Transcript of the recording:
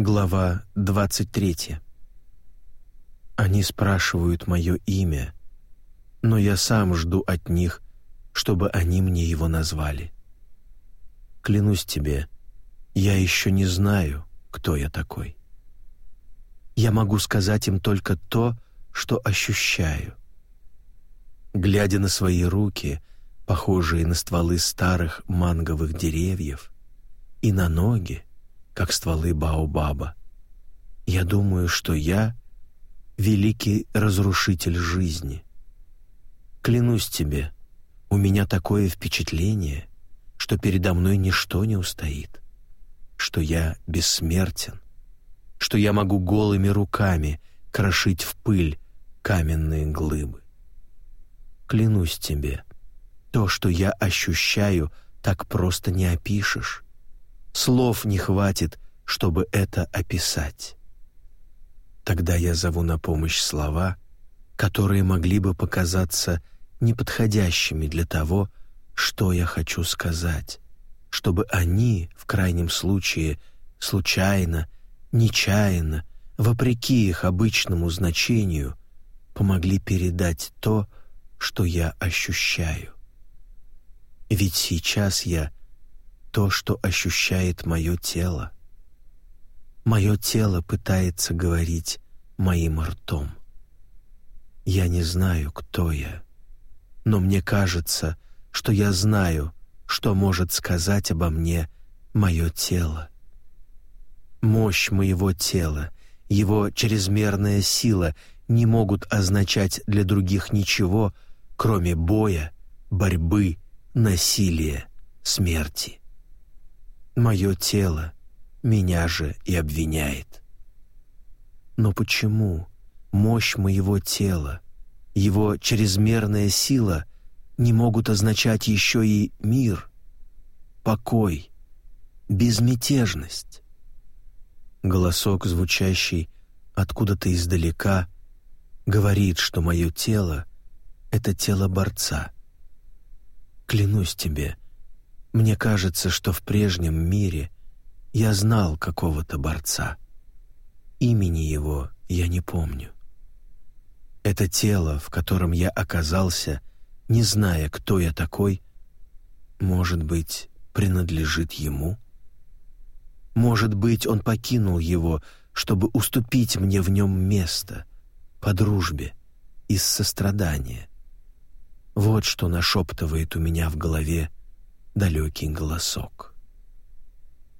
Глава 23. Они спрашивают мое имя, но я сам жду от них, чтобы они мне его назвали. Клянусь тебе, я еще не знаю, кто я такой. Я могу сказать им только то, что ощущаю. Глядя на свои руки, похожие на стволы старых манговых деревьев, и на ноги, как стволы баобаба. Я думаю, что я — великий разрушитель жизни. Клянусь тебе, у меня такое впечатление, что передо мной ничто не устоит, что я бессмертен, что я могу голыми руками крошить в пыль каменные глыбы. Клянусь тебе, то, что я ощущаю, так просто не опишешь. Слов не хватит, чтобы это описать. Тогда я зову на помощь слова, которые могли бы показаться неподходящими для того, что я хочу сказать, чтобы они, в крайнем случае, случайно, нечаянно, вопреки их обычному значению, помогли передать то, что я ощущаю. Ведь сейчас я то, что ощущает мое тело. Мое тело пытается говорить моим ртом. Я не знаю, кто я, но мне кажется, что я знаю, что может сказать обо мне мое тело. Мощь моего тела, его чрезмерная сила не могут означать для других ничего, кроме боя, борьбы, насилия, смерти. Мое тело меня же и обвиняет. Но почему мощь моего тела, его чрезмерная сила не могут означать еще и мир, покой, безмятежность? Голосок, звучащий откуда-то издалека, говорит, что мое тело — это тело борца. Клянусь тебе — мне кажется, что в прежнем мире я знал какого-то борца. Имени его я не помню. Это тело, в котором я оказался, не зная, кто я такой, может быть, принадлежит ему? Может быть, он покинул его, чтобы уступить мне в нем место, по дружбе, из сострадания. Вот что нашептывает у меня в голове далекий голосок.